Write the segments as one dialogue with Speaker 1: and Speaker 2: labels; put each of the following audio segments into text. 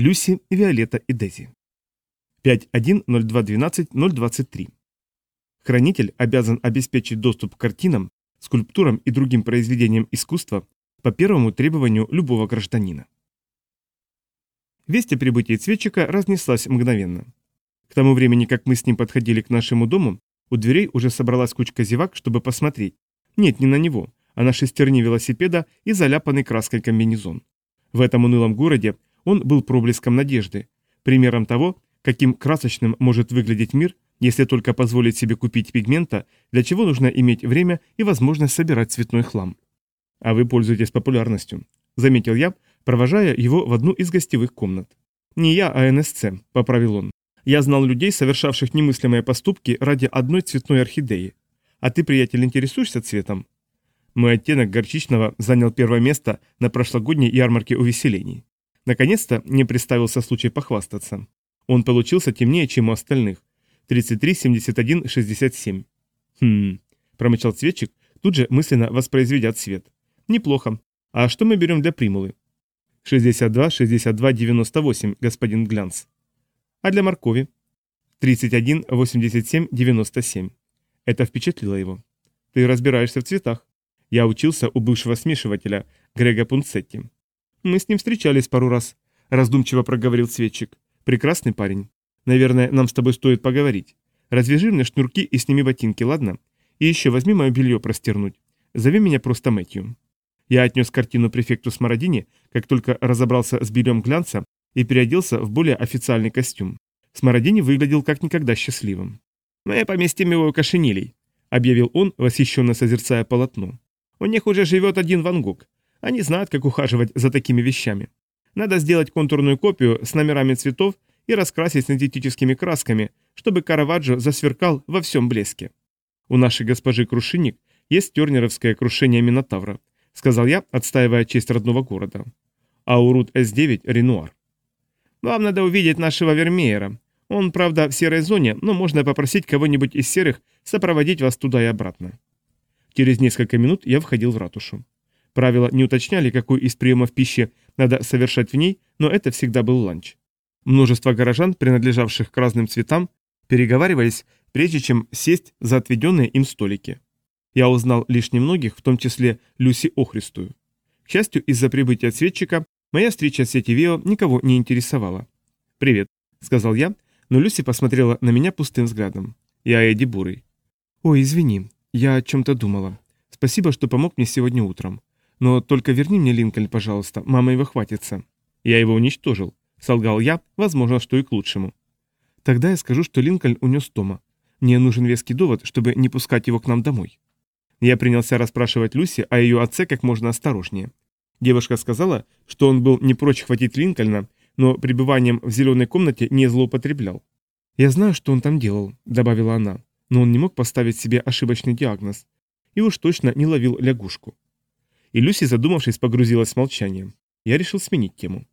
Speaker 1: Люси, Виолетта и Дези. 5.1.02.12.023. Хранитель обязан обеспечить доступ к картинам, скульптурам и другим произведениям искусства по первому требованию любого гражданина. Весть о прибытии цветчика разнеслась мгновенно. К тому времени, как мы с ним подходили к нашему дому, у дверей уже собралась кучка зевак, чтобы посмотреть. Нет, не на него, а на шестерни велосипеда и заляпанный краской комбинезон. В этом унылом городе он был проблеском надежды, примером того, каким красочным может выглядеть мир, если только позволить себе купить пигмента, для чего нужно иметь время и возможность собирать цветной хлам. А вы пользуетесь популярностью, заметил я, провожая его в одну из гостевых комнат. Не я, а НСЦ, поправил он. Я знал людей, совершавших немыслимые поступки ради одной цветной орхидеи. А ты, приятель, интересуешься цветом? Мой оттенок горчичного занял первое место на прошлогодней ярмарке увеселений. Наконец-то мне представился случай похвастаться. Он получился темнее, чем у остальных. 33, 71, 67. Хм, промычал цветчик, тут же мысленно воспроизведя цвет. Неплохо. А что мы берем для примулы? 62, 62, 98, господин Глянц. А для моркови? 31, 87, 97. Это впечатлило его. Ты разбираешься в цветах. Я учился у бывшего смешивателя, Грега Пунцетти. Мы с ним встречались пару раз, раздумчиво проговорил цветчик. Прекрасный парень. Наверное, нам с тобой стоит поговорить. Развяжи мне шнурки и сними ботинки, ладно? И еще возьми мое белье простернуть. Зови меня просто Мэтью. Я отнес картину префекту Смородине, как только разобрался с бельем глянца и переоделся в более официальный костюм. Смородини выглядел как никогда счастливым. «Мы поместим его у кошенилей», — объявил он, восхищенно созерцая полотно. У них уже живет один Ван Гог. Они знают, как ухаживать за такими вещами. Надо сделать контурную копию с номерами цветов и раскрасить синтетическими красками, чтобы Караваджо засверкал во всем блеске. У нашей госпожи Крушинник есть тернеровское крушение Минотавра, сказал я, отстаивая честь родного города. А у Рут С9 Ренуар. Вам надо увидеть нашего Вермеера. Он, правда, в серой зоне, но можно попросить кого-нибудь из серых сопроводить вас туда и обратно. Через несколько минут я входил в ратушу. Правила не уточняли, какой из приемов пищи надо совершать в ней, но это всегда был ланч. Множество горожан, принадлежавших к разным цветам, переговаривались, прежде чем сесть за отведенные им столики. Я узнал лишь немногих, в том числе Люси Охристую. К счастью, из-за прибытия цветчика моя встреча с Сетивео никого не интересовала. «Привет», — сказал я, но Люси посмотрела на меня пустым взглядом. «Я Эдди Бурый». «Ой, извини», «Я о чем-то думала. Спасибо, что помог мне сегодня утром. Но только верни мне Линкольн, пожалуйста, мама его хватится». «Я его уничтожил», — солгал я, возможно, что и к лучшему. «Тогда я скажу, что Линкольн унес Тома. Мне нужен веский довод, чтобы не пускать его к нам домой». Я принялся расспрашивать Люси о ее отце как можно осторожнее. Девушка сказала, что он был не прочь хватить Линкольна, но пребыванием в зеленой комнате не злоупотреблял. «Я знаю, что он там делал», — добавила она но он не мог поставить себе ошибочный диагноз и уж точно не ловил лягушку. И Люси, задумавшись, погрузилась в молчание. Я решил сменить тему.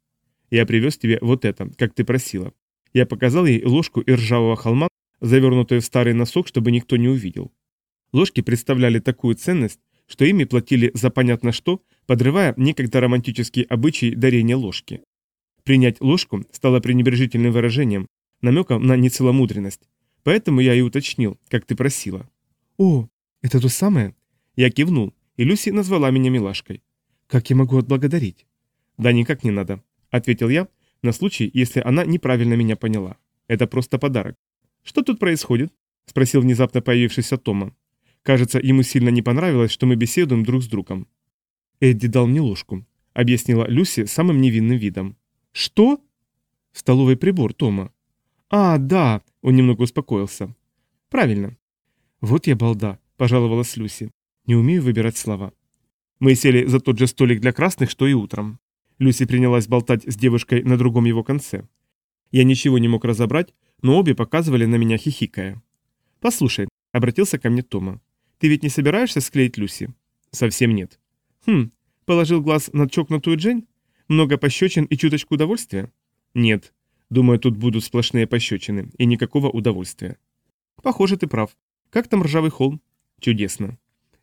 Speaker 1: «Я привез тебе вот это, как ты просила». Я показал ей ложку и ржавого холма, завернутую в старый носок, чтобы никто не увидел. Ложки представляли такую ценность, что ими платили за понятно что, подрывая некогда романтический обычай дарения ложки. Принять ложку стало пренебрежительным выражением, намеком на нецеломудренность, Поэтому я и уточнил, как ты просила. О, это то самое? Я кивнул, и Люси назвала меня милашкой. Как я могу отблагодарить? Да никак не надо, ответил я, на случай, если она неправильно меня поняла. Это просто подарок. Что тут происходит? Спросил внезапно появившийся Тома. Кажется, ему сильно не понравилось, что мы беседуем друг с другом. Эдди дал мне ложку, объяснила Люси самым невинным видом. Что? Столовый прибор, Тома. А, да, он немного успокоился. «Правильно». «Вот я балда», – пожаловалась Люси. «Не умею выбирать слова». Мы сели за тот же столик для красных, что и утром. Люси принялась болтать с девушкой на другом его конце. Я ничего не мог разобрать, но обе показывали на меня хихикая. «Послушай», — обратился ко мне Тома, — «ты ведь не собираешься склеить Люси?» «Совсем нет». «Хм», — положил глаз на чокнутую Джейн? «Много пощечин и чуточку удовольствия?» «Нет», Думаю, тут будут сплошные пощечины и никакого удовольствия. Похоже, ты прав. Как там ржавый холм? Чудесно.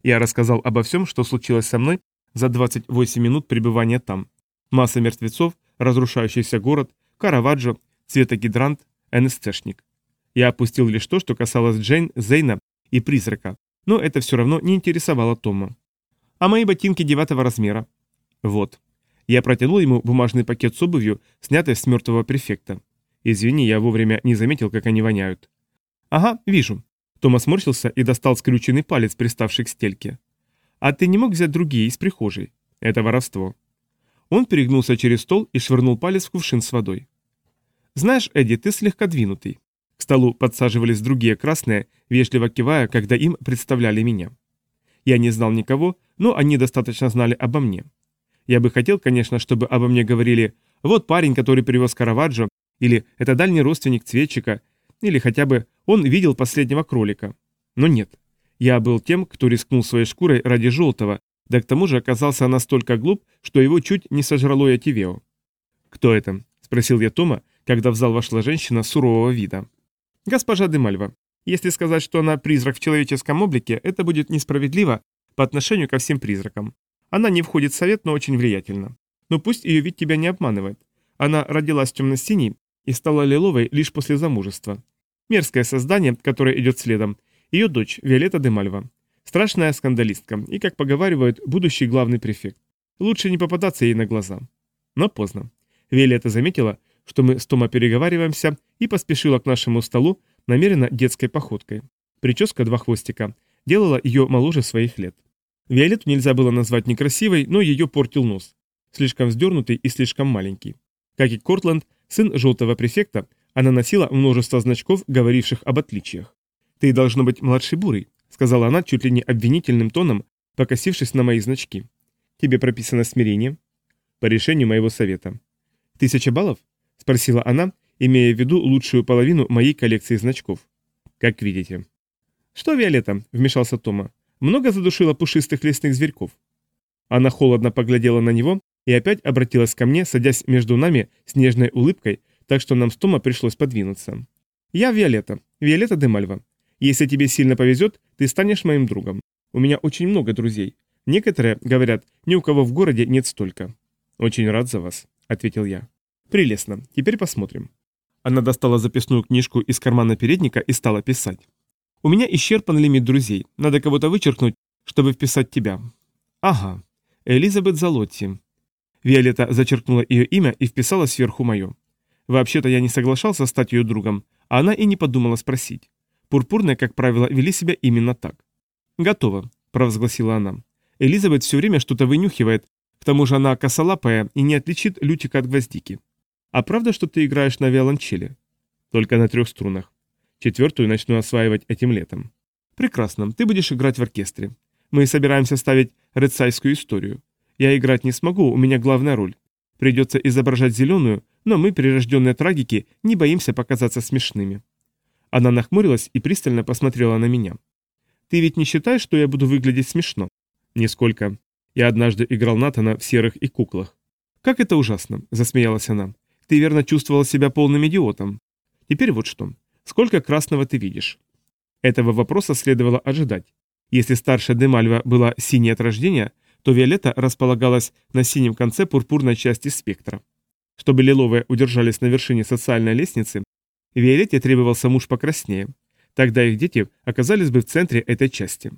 Speaker 1: Я рассказал обо всем, что случилось со мной за 28 минут пребывания там. Масса мертвецов, разрушающийся город, Караваджо, цветогидрант, НСЦшник. Я опустил лишь то, что касалось Джейн, Зейна и призрака, но это все равно не интересовало Тома. А мои ботинки девятого размера. Вот. Я протянул ему бумажный пакет с обувью, снятой с мертвого префекта. Извини, я вовремя не заметил, как они воняют. Ага, вижу. Томас морщился и достал скрюченный палец, приставший к стельке. А ты не мог взять другие из прихожей? Это воровство. Он перегнулся через стол и швырнул палец в кувшин с водой. Знаешь, Эдди, ты слегка двинутый. К столу подсаживались другие красные, вежливо кивая, когда им представляли меня. Я не знал никого, но они достаточно знали обо мне. Я бы хотел, конечно, чтобы обо мне говорили «Вот парень, который привез Караваджо», или «Это дальний родственник цветчика», или хотя бы «Он видел последнего кролика». Но нет. Я был тем, кто рискнул своей шкурой ради желтого, да к тому же оказался настолько глуп, что его чуть не сожрало Ятивео. «Кто это?» – спросил я Тома, когда в зал вошла женщина сурового вида. «Госпожа Демальва. Если сказать, что она призрак в человеческом облике, это будет несправедливо по отношению ко всем призракам. Она не входит в совет, но очень влиятельна. Но пусть ее вид тебя не обманывает. Она родилась темно-синей и стала лиловой лишь после замужества. Мерзкое создание, которое идет следом, ее дочь Виолетта де Мальва. Страшная скандалистка и, как поговаривают, будущий главный префект. Лучше не попадаться ей на глаза. Но поздно. Виолетта заметила, что мы с Тома переговариваемся, и поспешила к нашему столу намеренно детской походкой. Прическа два хвостика делала ее моложе своих лет. Виолетту нельзя было назвать некрасивой, но ее портил нос. Слишком вздернутый и слишком маленький. Как и Кортланд, сын желтого префекта, она носила множество значков, говоривших об отличиях. «Ты должно быть младший бурый», — сказала она чуть ли не обвинительным тоном, покосившись на мои значки. «Тебе прописано смирение?» «По решению моего совета». «Тысяча баллов?» — спросила она, имея в виду лучшую половину моей коллекции значков. «Как видите». «Что, Виолетта?» — вмешался Тома. «Много задушила пушистых лесных зверьков?» Она холодно поглядела на него и опять обратилась ко мне, садясь между нами с нежной улыбкой, так что нам с Тома пришлось подвинуться. «Я Виолетта, Виолетта де Мальва. Если тебе сильно повезет, ты станешь моим другом. У меня очень много друзей. Некоторые говорят, ни у кого в городе нет столько». «Очень рад за вас», — ответил я. «Прелестно. Теперь посмотрим». Она достала записную книжку из кармана передника и стала писать. «У меня исчерпан лимит друзей. Надо кого-то вычеркнуть, чтобы вписать тебя». «Ага. Элизабет Залотти». Виолетта зачеркнула ее имя и вписала сверху мое. Вообще-то я не соглашался стать ее другом, а она и не подумала спросить. Пурпурные, как правило, вели себя именно так. «Готово», – провозгласила она. Элизабет все время что-то вынюхивает, к тому же она косолапая и не отличит лютика от гвоздики. «А правда, что ты играешь на виолончели?» «Только на трех струнах. Четвертую начну осваивать этим летом». «Прекрасно, ты будешь играть в оркестре. Мы собираемся ставить рецайскую историю. Я играть не смогу, у меня главная роль. Придется изображать зеленую, но мы, прирожденные трагики, не боимся показаться смешными». Она нахмурилась и пристально посмотрела на меня. «Ты ведь не считаешь, что я буду выглядеть смешно?» «Нисколько. Я однажды играл Натана в серых и куклах». «Как это ужасно!» – засмеялась она. «Ты верно чувствовал себя полным идиотом. Теперь вот что. Сколько красного ты видишь?» Этого вопроса следовало ожидать. Если старшая Демальва была синей от рождения, то Виолетта располагалась на синем конце пурпурной части спектра. Чтобы лиловые удержались на вершине социальной лестницы, Виолетте требовался муж покраснее. Тогда их дети оказались бы в центре этой части.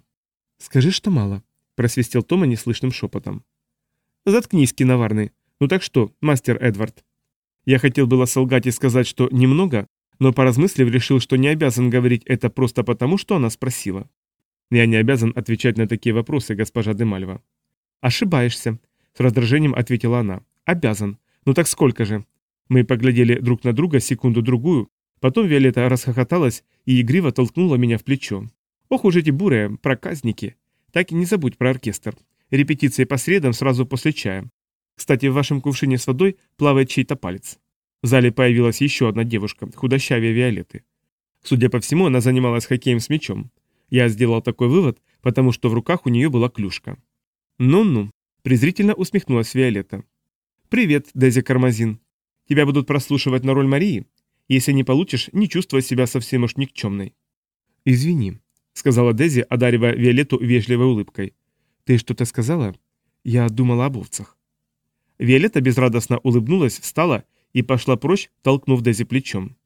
Speaker 1: «Скажи, что мало», – просвистел Тома неслышным шепотом. «Заткнись, киноварный. Ну так что, мастер Эдвард?» Я хотел было солгать и сказать, что немного, но поразмыслив, решил, что не обязан говорить это просто потому, что она спросила. Я не обязан отвечать на такие вопросы, госпожа Демальва. «Ошибаешься», — с раздражением ответила она. «Обязан. Ну так сколько же?» Мы поглядели друг на друга секунду-другую, потом Виолетта расхохоталась и игриво толкнула меня в плечо. «Ох уж эти бурые, проказники! Так и не забудь про оркестр. Репетиции по средам сразу после чая. Кстати, в вашем кувшине с водой плавает чей-то палец». В зале появилась еще одна девушка, худощавее Виолетты. Судя по всему, она занималась хоккеем с мячом. Я сделал такой вывод, потому что в руках у нее была клюшка. «Ну-ну», – презрительно усмехнулась Виолетта. «Привет, Дези Кармазин. Тебя будут прослушивать на роль Марии. Если не получишь, не чувствуй себя совсем уж никчемной». «Извини», – сказала Дези, одаривая Виолетту вежливой улыбкой. «Ты что-то сказала? Я думала об овцах». Виолетта безрадостно улыбнулась, встала и пошла прочь, толкнув Дези плечом.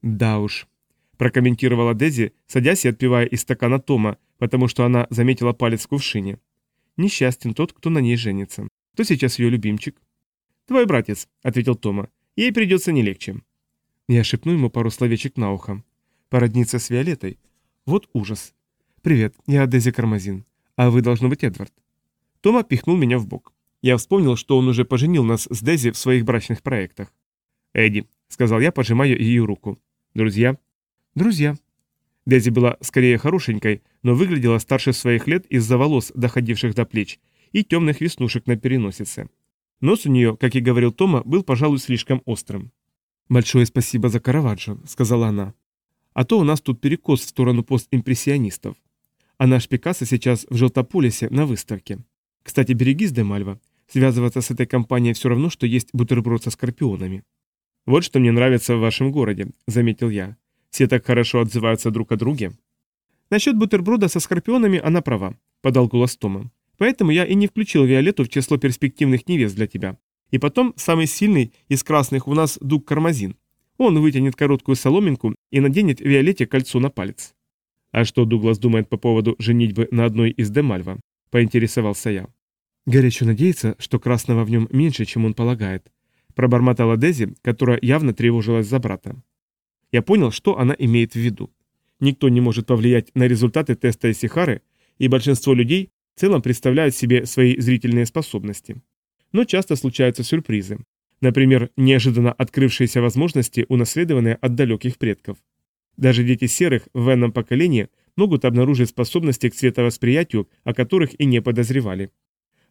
Speaker 1: «Да уж», – прокомментировала Дези, садясь и отпивая из стакана Тома, потому что она заметила палец в кувшине. «Несчастен тот, кто на ней женится. Кто сейчас ее любимчик?» «Твой братец», – ответил Тома. «Ей придется не легче». Я шепну ему пару словечек на ухо. Породниться с Виолетой? Вот ужас. «Привет, я Дези Кармазин. А вы, должно быть, Эдвард». Тома пихнул меня в бок. Я вспомнил, что он уже поженил нас с Дези в своих брачных проектах. «Эдди», — сказал я, пожимая ее руку. «Друзья?» «Друзья». Дези была скорее хорошенькой, но выглядела старше своих лет из-за волос, доходивших до плеч, и темных веснушек на переносице. Нос у нее, как и говорил Тома, был, пожалуй, слишком острым. «Большое спасибо за Караваджо», — сказала она. «А то у нас тут перекос в сторону постимпрессионистов. А наш Пикассо сейчас в Желтополисе на выставке. Кстати, берегись, Демальва. Связываться с этой компанией все равно, что есть бутерброд со скорпионами». «Вот что мне нравится в вашем городе», — заметил я. «Все так хорошо отзываются друг о друге». «Насчет бутерброда со скорпионами она права», — подал голос Тома. «Поэтому я и не включил Виолетту в число перспективных невест для тебя. И потом, самый сильный из красных у нас Дуг Кармазин. Он вытянет короткую соломинку и наденет Виолетте кольцо на палец». «А что Дуглас думает по поводу женитьбы на одной из Демальва?» — поинтересовался я. Горячо надеется, что красного в нем меньше, чем он полагает пробормотала Дези, которая явно тревожилась за брата. Я понял, что она имеет в виду. Никто не может повлиять на результаты теста Исихары, и большинство людей целом представляют себе свои зрительные способности. Но часто случаются сюрпризы. Например, неожиданно открывшиеся возможности, унаследованные от далеких предков. Даже дети серых в венном поколении могут обнаружить способности к цветовосприятию, о которых и не подозревали.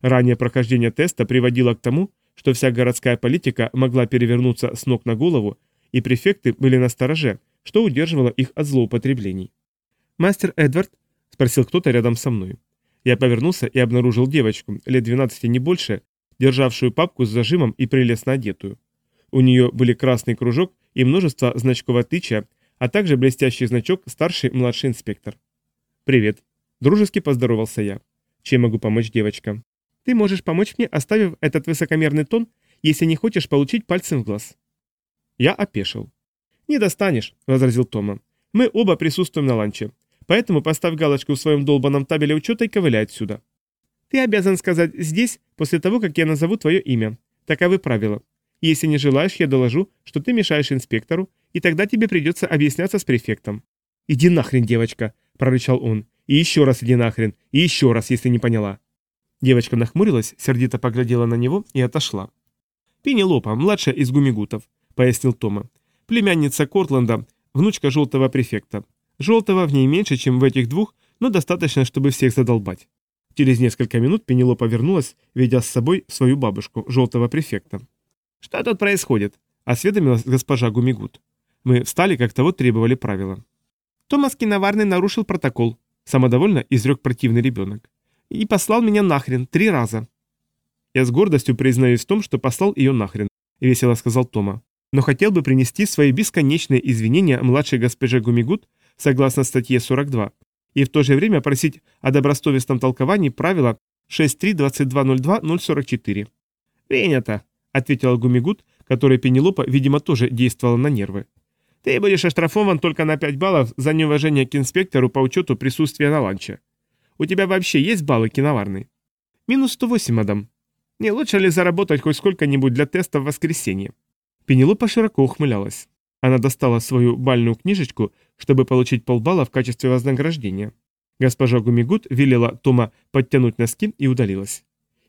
Speaker 1: Ранее прохождение теста приводило к тому, что вся городская политика могла перевернуться с ног на голову, и префекты были на стороже, что удерживало их от злоупотреблений. «Мастер Эдвард?» – спросил кто-то рядом со мной. Я повернулся и обнаружил девочку, лет 12 не больше, державшую папку с зажимом и прелестно одетую. У нее были красный кружок и множество значков отличия, а также блестящий значок «Старший младший инспектор». «Привет», – дружески поздоровался я. «Чем могу помочь, девочка?» Ты можешь помочь мне, оставив этот высокомерный тон, если не хочешь получить пальцем в глаз». Я опешил. «Не достанешь», — возразил Тома. «Мы оба присутствуем на ланче, поэтому поставь галочку в своем долбанном табеле учета и ковыляй отсюда». «Ты обязан сказать «здесь» после того, как я назову твое имя. Таковы правила. Если не желаешь, я доложу, что ты мешаешь инспектору, и тогда тебе придется объясняться с префектом». «Иди нахрен, девочка», — прорычал он. «И еще раз иди нахрен, и еще раз, если не поняла». Девочка нахмурилась, сердито поглядела на него и отошла. «Пенелопа, младшая из гумигутов», — пояснил Тома. «Племянница Кортленда, внучка желтого префекта. Желтого в ней меньше, чем в этих двух, но достаточно, чтобы всех задолбать». Через несколько минут Пенелопа вернулась, ведя с собой свою бабушку, желтого префекта. «Что тут происходит?» — осведомилась госпожа Гумигут. Мы встали, как того требовали правила. «Томас Киноварный нарушил протокол», — самодовольно изрек противный ребенок и послал меня нахрен три раза. Я с гордостью признаюсь в том, что послал ее нахрен, весело сказал Тома. Но хотел бы принести свои бесконечные извинения младшей госпоже Гумигут согласно статье 42 и в то же время просить о добросовестном толковании правила 6.3.22.02.044. «Принято», — ответила Гумигут, которой Пенелопа, видимо, тоже действовала на нервы. «Ты будешь оштрафован только на 5 баллов за неуважение к инспектору по учету присутствия на ланче. У тебя вообще есть баллы киноварный? Минус 108, мадам. Не лучше ли заработать хоть сколько-нибудь для теста в воскресенье? Пенелопа широко ухмылялась. Она достала свою бальную книжечку, чтобы получить полбалла в качестве вознаграждения. Госпожа Гумигут велела Тома подтянуть носки и удалилась.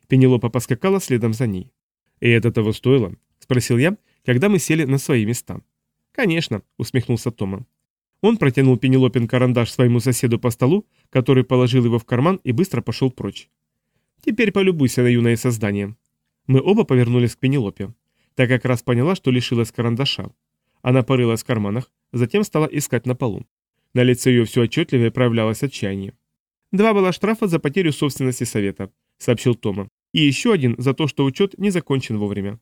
Speaker 1: Пенелопа поскакала следом за ней. «И это того стоило?» – спросил я, когда мы сели на свои места. «Конечно», – усмехнулся Тома. Он протянул Пенелопин карандаш своему соседу по столу, который положил его в карман и быстро пошел прочь. «Теперь полюбуйся на юное создание». Мы оба повернулись к Пенелопе. Так как раз поняла, что лишилась карандаша. Она порылась в карманах, затем стала искать на полу. На лице ее все отчетливее проявлялось отчаяние. «Два было штрафа за потерю собственности совета», — сообщил Тома. «И еще один за то, что учет не закончен вовремя.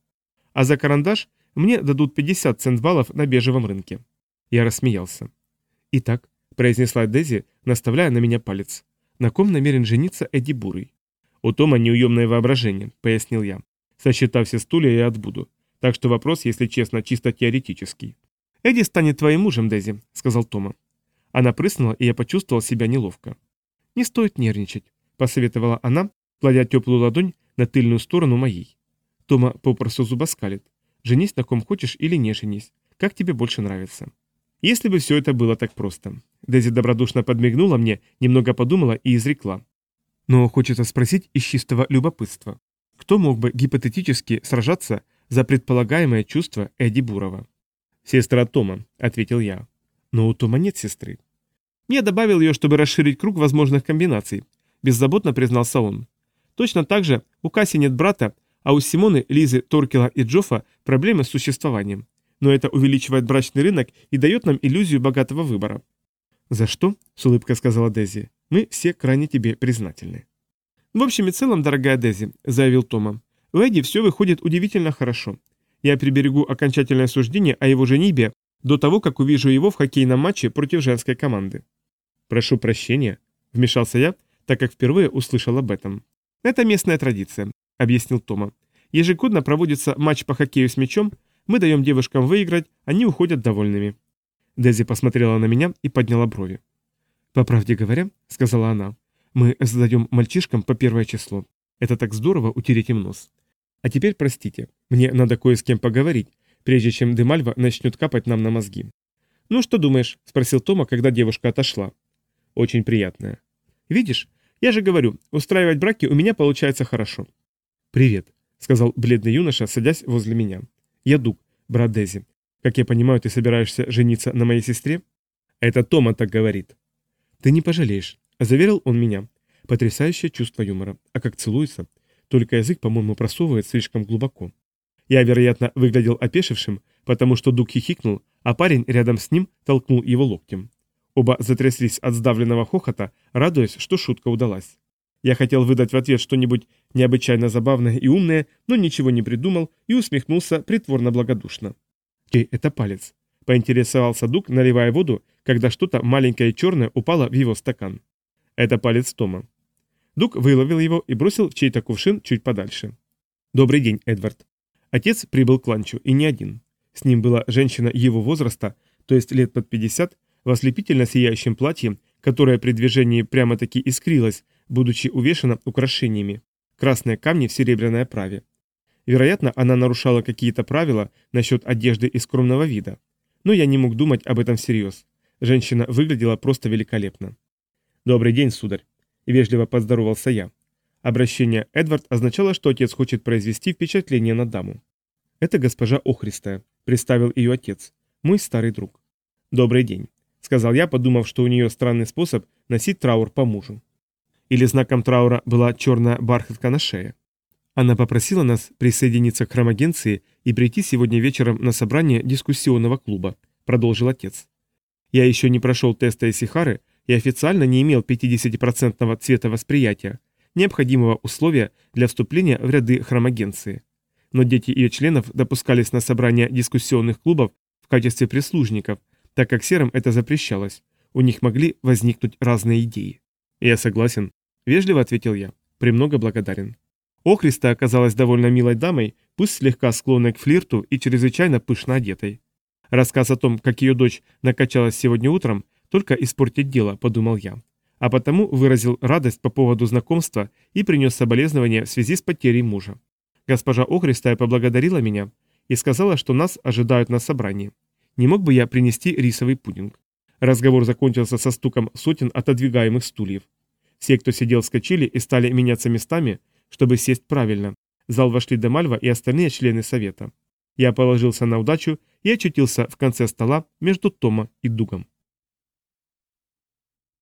Speaker 1: А за карандаш мне дадут 50 цент-баллов на бежевом рынке». Я рассмеялся. «Итак», — произнесла Дези, наставляя на меня палец, — «на ком намерен жениться Эдди Бурый?» «У Тома неуемное воображение», — пояснил я. «Сосчитав все стулья, я отбуду. Так что вопрос, если честно, чисто теоретический. «Эдди станет твоим мужем, Дези», — сказал Тома. Она прыснула, и я почувствовал себя неловко. «Не стоит нервничать», — посоветовала она, кладя теплую ладонь на тыльную сторону моей. Тома попросту зубоскалит. «Женись на ком хочешь или не женись. Как тебе больше нравится?» Если бы все это было так просто. Дези добродушно подмигнула мне, немного подумала и изрекла. Но хочется спросить из чистого любопытства. Кто мог бы гипотетически сражаться за предполагаемое чувство Эдди Бурова? «Сестра Тома», — ответил я. «Но у Тома нет сестры». Я добавил ее, чтобы расширить круг возможных комбинаций. Беззаботно признался он. Точно так же у Касси нет брата, а у Симоны, Лизы, Торкела и Джоффа проблемы с существованием. Но это увеличивает брачный рынок и дает нам иллюзию богатого выбора. «За что?» – с улыбкой сказала Дези. «Мы все крайне тебе признательны». «В общем и целом, дорогая Дези», – заявил Тома, – «у Эдди все выходит удивительно хорошо. Я приберегу окончательное суждение о его женибе до того, как увижу его в хоккейном матче против женской команды». «Прошу прощения», – вмешался я, так как впервые услышал об этом. «Это местная традиция», – объяснил Тома. «Ежегодно проводится матч по хоккею с мячом, мы даем девушкам выиграть, они уходят довольными. Дези посмотрела на меня и подняла брови. «По правде говоря», — сказала она, — «мы задаем мальчишкам по первое число. Это так здорово утереть им нос. А теперь простите, мне надо кое с кем поговорить, прежде чем Демальва начнет капать нам на мозги». «Ну, что думаешь?» — спросил Тома, когда девушка отошла. «Очень приятная». «Видишь, я же говорю, устраивать браки у меня получается хорошо». «Привет», — сказал бледный юноша, садясь возле меня. «Я Дуг, брат Дези. Как я понимаю, ты собираешься жениться на моей сестре? Это Тома так говорит. Ты не пожалеешь, заверил он меня. Потрясающее чувство юмора. А как целуется? Только язык, по-моему, просовывает слишком глубоко. Я, вероятно, выглядел опешившим, потому что Дуг хихикнул, а парень рядом с ним толкнул его локтем. Оба затряслись от сдавленного хохота, радуясь, что шутка удалась. Я хотел выдать в ответ что-нибудь необычайно забавное и умное, но ничего не придумал и усмехнулся притворно благодушно. «Чей это палец?» – поинтересовался Дуг, наливая воду, когда что-то маленькое и черное упало в его стакан. «Это палец Тома». Дуг выловил его и бросил в чей-то кувшин чуть подальше. «Добрый день, Эдвард». Отец прибыл к ланчу, и не один. С ним была женщина его возраста, то есть лет под 50, в ослепительно сияющем платье, которое при движении прямо-таки искрилось, будучи увешано украшениями. Красные камни в серебряной оправе. Вероятно, она нарушала какие-то правила насчет одежды и скромного вида. Но я не мог думать об этом всерьез. Женщина выглядела просто великолепно. «Добрый день, сударь», – вежливо поздоровался я. Обращение Эдвард означало, что отец хочет произвести впечатление на даму. «Это госпожа Охристая», – представил ее отец, – «мой старый друг». «Добрый день», – сказал я, подумав, что у нее странный способ носить траур по мужу. Или знаком траура была черная бархатка на шее. Она попросила нас присоединиться к хромагенции и прийти сегодня вечером на собрание дискуссионного клуба, продолжил отец. Я еще не прошел теста Исихары и официально не имел 50% цвета восприятия, необходимого условия для вступления в ряды хромагенции. Но дети ее членов допускались на собрания дискуссионных клубов в качестве прислужников, так как серым это запрещалось. У них могли возникнуть разные идеи. «Я согласен», — вежливо ответил я. «Премного благодарен». Охриста оказалась довольно милой дамой, пусть слегка склонной к флирту и чрезвычайно пышно одетой. Рассказ о том, как ее дочь накачалась сегодня утром, только испортит дело, подумал я. А потому выразил радость по поводу знакомства и принес соболезнования в связи с потерей мужа. Госпожа Охристая поблагодарила меня и сказала, что нас ожидают на собрании. Не мог бы я принести рисовый пудинг? Разговор закончился со стуком сотен отодвигаемых стульев. Все, кто сидел, вскочили и стали меняться местами, чтобы сесть правильно. В зал вошли Демальва и остальные члены совета. Я положился на удачу и очутился в конце стола между Тома и Дугом.